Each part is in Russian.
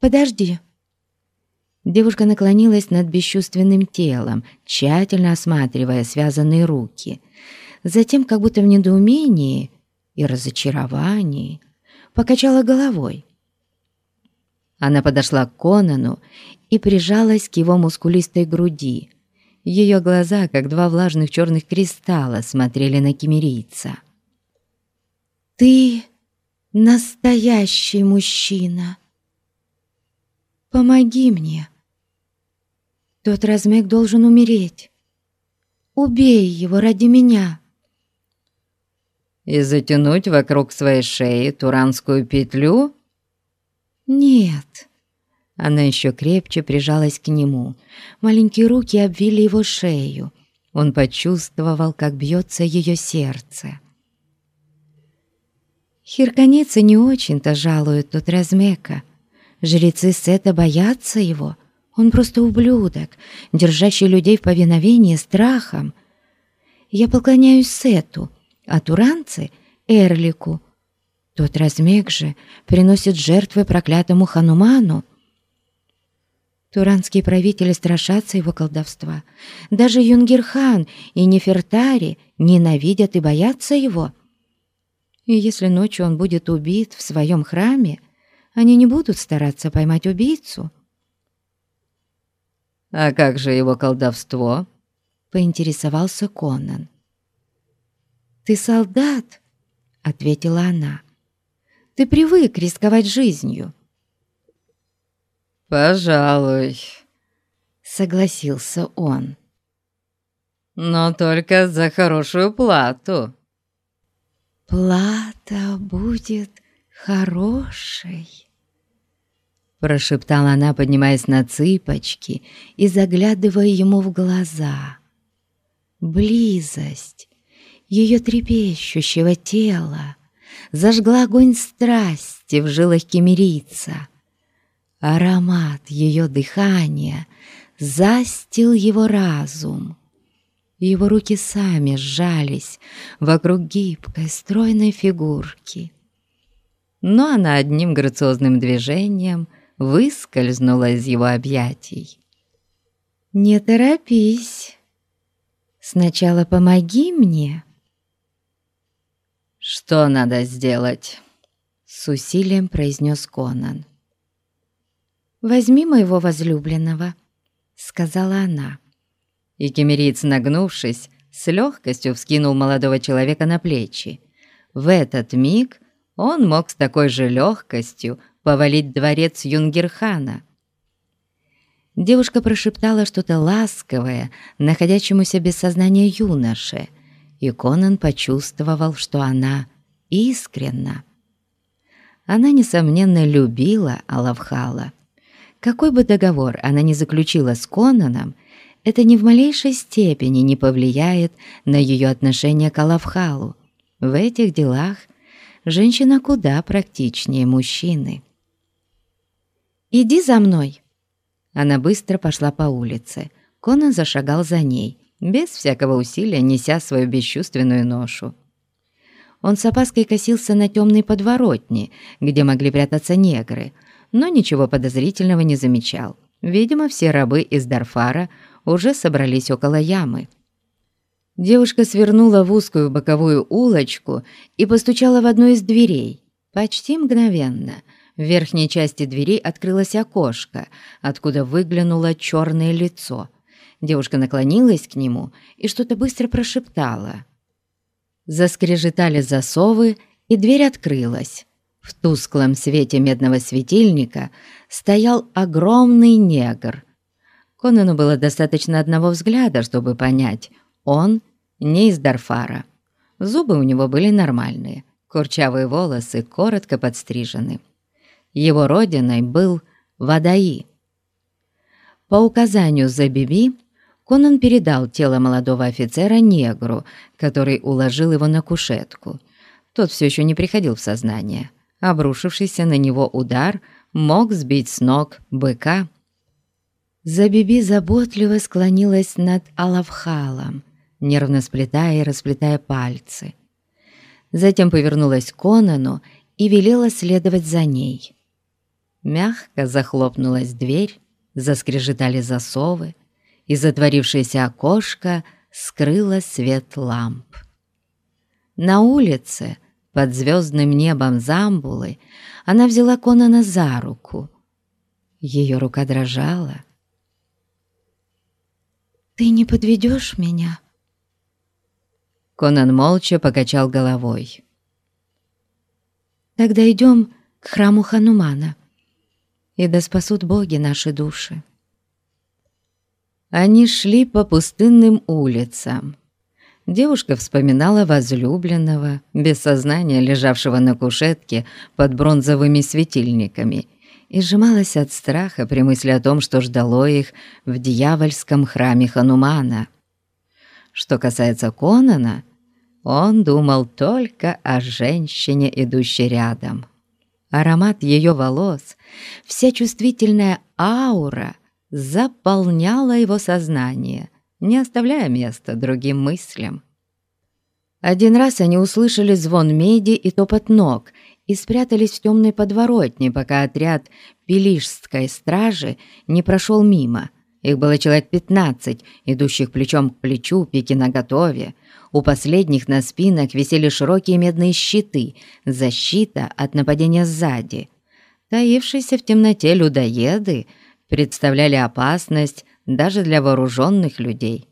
подожди». Девушка наклонилась над бесчувственным телом, тщательно осматривая связанные руки. Затем, как будто в недоумении и разочаровании, покачала головой. Она подошла к Конану и прижалась к его мускулистой груди. Ее глаза, как два влажных черных кристалла, смотрели на кемерийца. «Ты настоящий мужчина. Помоги мне. Тот размек должен умереть. Убей его ради меня». «И затянуть вокруг своей шеи туранскую петлю?» «Нет». Она еще крепче прижалась к нему. Маленькие руки обвили его шею. Он почувствовал, как бьется ее сердце. Хирканецы не очень-то жалуют тут размека. Жрецы Сета боятся его. Он просто ублюдок, держащий людей в повиновении страхом. Я поклоняюсь Сету, а туранцы — Эрлику. Тот размек же приносит жертвы проклятому Хануману. Туранские правители страшатся его колдовства. Даже Юнгирхан и Нефертари ненавидят и боятся его — и если ночью он будет убит в своем храме, они не будут стараться поймать убийцу. «А как же его колдовство?» — поинтересовался Конан. «Ты солдат?» — ответила она. «Ты привык рисковать жизнью». «Пожалуй», — согласился он. «Но только за хорошую плату». «Плата будет хорошей», — прошептала она, поднимаясь на цыпочки и заглядывая ему в глаза. Близость ее трепещущего тела зажгла огонь страсти в жилах кемерица. Аромат ее дыхания застил его разум его руки сами сжались вокруг гибкой, стройной фигурки. Но она одним грациозным движением выскользнула из его объятий. «Не торопись. Сначала помоги мне». «Что надо сделать?» — с усилием произнес Конан. «Возьми моего возлюбленного», — сказала она. И кемериец, нагнувшись, с легкостью вскинул молодого человека на плечи. В этот миг он мог с такой же легкостью повалить дворец Юнгерхана. Девушка прошептала что-то ласковое, находящемуся без сознания юноше, и Конан почувствовал, что она искренна. Она, несомненно, любила Алавхала. Какой бы договор она ни заключила с Конаном, это ни в малейшей степени не повлияет на ее отношение к Алавхалу. В этих делах женщина куда практичнее мужчины. «Иди за мной!» Она быстро пошла по улице. Конан зашагал за ней, без всякого усилия неся свою бесчувственную ношу. Он с опаской косился на темные подворотни, где могли прятаться негры, но ничего подозрительного не замечал. Видимо, все рабы из Дарфара уже собрались около ямы. Девушка свернула в узкую боковую улочку и постучала в одну из дверей. Почти мгновенно в верхней части двери открылось окошко, откуда выглянуло черное лицо. Девушка наклонилась к нему и что-то быстро прошептала. Заскрежетали засовы, и дверь открылась. В тусклом свете медного светильника стоял огромный негр Конану было достаточно одного взгляда, чтобы понять, он не из Дарфара. Зубы у него были нормальные, курчавые волосы коротко подстрижены. Его родиной был Вадаи. По указанию Забиби Конан передал тело молодого офицера негру, который уложил его на кушетку. Тот все еще не приходил в сознание. Обрушившийся на него удар мог сбить с ног быка, Забиби заботливо склонилась над Алавхалом, нервно сплетая и расплетая пальцы. Затем повернулась к Конану и велела следовать за ней. Мягко захлопнулась дверь, заскрежетали засовы, и затворившееся окошко скрыло свет ламп. На улице, под звездным небом Замбулы, она взяла Конана за руку. Ее рука дрожала. «Ты не подведешь меня?» Конан молча покачал головой. «Тогда идем к храму Ханумана, и да спасут боги наши души». Они шли по пустынным улицам. Девушка вспоминала возлюбленного, без сознания лежавшего на кушетке под бронзовыми светильниками, и сжималась от страха при мысли о том, что ждало их в дьявольском храме Ханумана. Что касается Конана, он думал только о женщине, идущей рядом. Аромат ее волос, вся чувствительная аура заполняла его сознание, не оставляя места другим мыслям. Один раз они услышали звон меди и топот ног и спрятались в темной подворотне, пока отряд пилишской стражи не прошел мимо. Их было человек пятнадцать, идущих плечом к плечу, пики наготове, у последних на спинах висели широкие медные щиты, защита от нападения сзади. Таившиеся в темноте людоеды представляли опасность даже для вооруженных людей.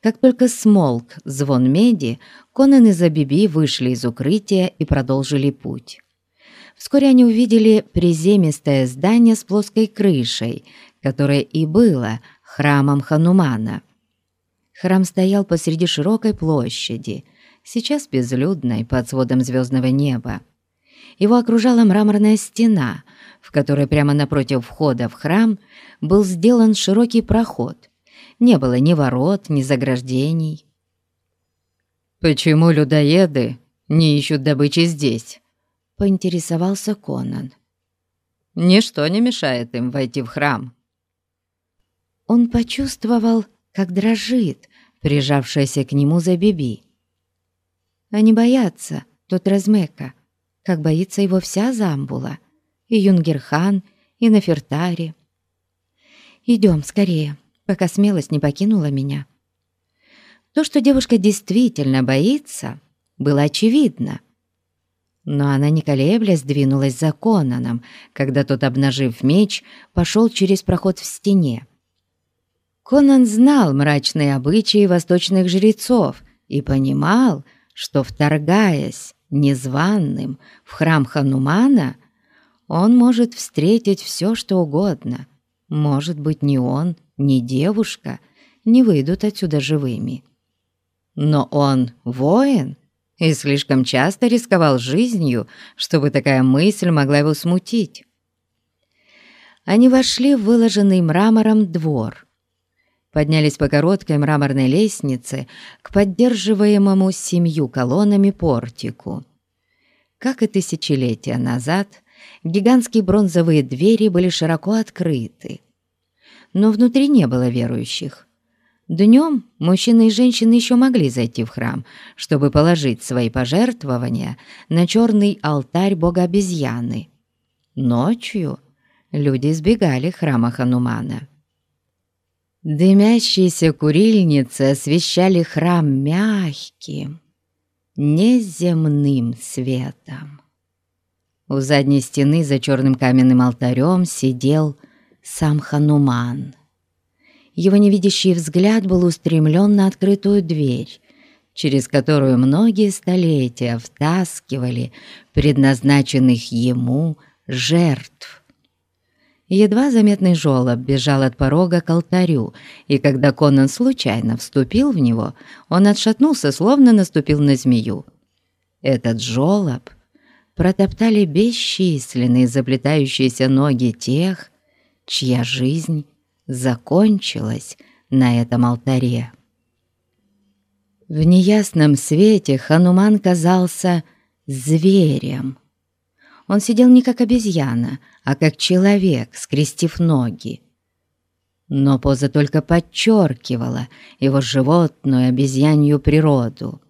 Как только смолк звон меди, Конан и Забиби вышли из укрытия и продолжили путь. Вскоре они увидели приземистое здание с плоской крышей, которое и было храмом Ханумана. Храм стоял посреди широкой площади, сейчас безлюдной под сводом звездного неба. Его окружала мраморная стена, в которой прямо напротив входа в храм был сделан широкий проход. Не было ни ворот, ни заграждений. «Почему людоеды не ищут добычи здесь?» — поинтересовался Конан. «Ничто не мешает им войти в храм». Он почувствовал, как дрожит прижавшаяся к нему за Биби. Они боятся тот Размека, как боится его вся Замбула, и Юнгерхан, и Нафертари. Идем скорее, пока смелость не покинула меня. То, что девушка действительно боится, было очевидно. Но она, не колеблясь, двинулась за Конаном, когда тот, обнажив меч, пошел через проход в стене. Конан знал мрачные обычаи восточных жрецов и понимал, что, вторгаясь незваным в храм Ханумана, он может встретить все, что угодно. Может быть, ни он, ни девушка не выйдут отсюда живыми. Но он воин и слишком часто рисковал жизнью, чтобы такая мысль могла его смутить. Они вошли в выложенный мрамором двор — поднялись по короткой мраморной лестнице к поддерживаемому семью колоннами портику. Как и тысячелетия назад, гигантские бронзовые двери были широко открыты. Но внутри не было верующих. Днем мужчины и женщины еще могли зайти в храм, чтобы положить свои пожертвования на черный алтарь бога обезьяны. Ночью люди избегали храма Ханумана. Дымящиеся курильницы освещали храм мягким, неземным светом. У задней стены за черным каменным алтарем сидел сам Хануман. Его невидящий взгляд был устремлен на открытую дверь, через которую многие столетия втаскивали предназначенных ему жертв. Едва заметный жолоб бежал от порога к алтарю, и когда Конан случайно вступил в него, он отшатнулся, словно наступил на змею. Этот жолоб протоптали бесчисленные заплетающиеся ноги тех, чья жизнь закончилась на этом алтаре. В неясном свете Хануман казался зверем — он сидел не как обезьяна, а как человек, скрестив ноги. Но поза только подчеркивала его животную обезьянью природу.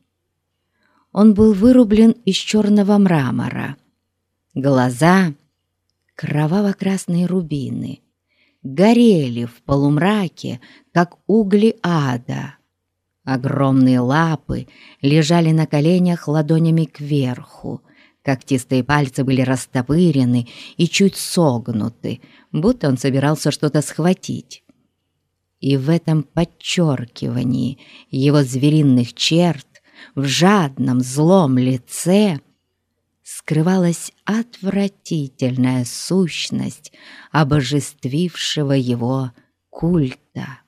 Он был вырублен из черного мрамора. Глаза кроваво-красные рубины, горели в полумраке, как угли ада. Огромные лапы лежали на коленях ладонями кверху, когтистые пальцы были растопырены и чуть согнуты, будто он собирался что-то схватить. И в этом подчеркивании его звериных черт, в жадном злом лице — скрывалась отвратительная сущность обожествившего его культа.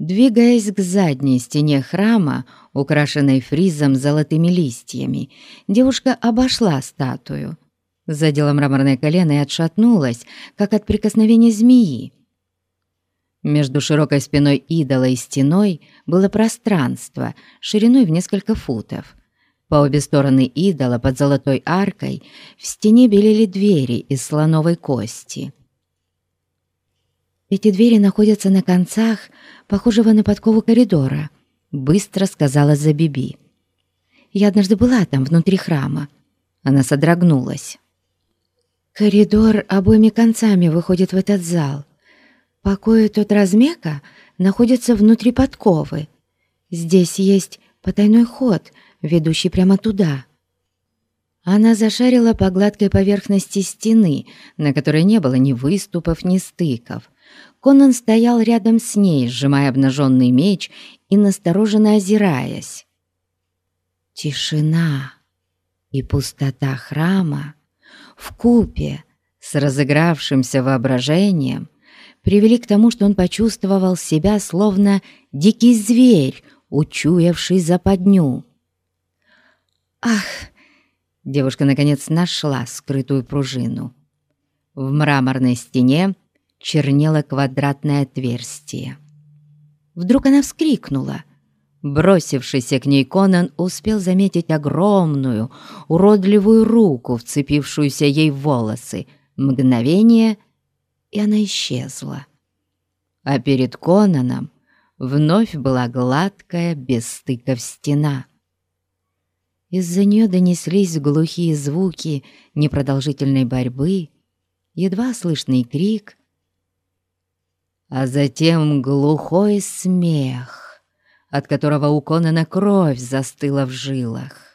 Двигаясь к задней стене храма, украшенной фризом с золотыми листьями, девушка обошла статую, задела мраморное колено и отшатнулась, как от прикосновения змеи. Между широкой спиной идола и стеной было пространство, шириной в несколько футов. По обе стороны идола под золотой аркой в стене белели двери из слоновой кости. «Эти двери находятся на концах, похожего на подкову коридора», — быстро сказала Забиби. «Я однажды была там, внутри храма». Она содрогнулась. «Коридор обоими концами выходит в этот зал. Покои тот размека находятся внутри подковы. Здесь есть потайной ход — ведущий прямо туда. Она зашарила по гладкой поверхности стены, на которой не было ни выступов, ни стыков. Конан стоял рядом с ней, сжимая обнаженный меч и настороженно озираясь. Тишина и пустота храма в купе с разыгравшимся воображением привели к тому, что он почувствовал себя словно дикий зверь, учуявший западню. «Ах!» Девушка, наконец, нашла скрытую пружину. В мраморной стене чернело квадратное отверстие. Вдруг она вскрикнула. Бросившийся к ней Конан успел заметить огромную, уродливую руку, вцепившуюся ей в волосы. Мгновение, и она исчезла. А перед Конаном вновь была гладкая, без стыков стена. Из-за нее донеслись глухие звуки непродолжительной борьбы, едва слышный крик, а затем глухой смех, от которого у Конана кровь застыла в жилах.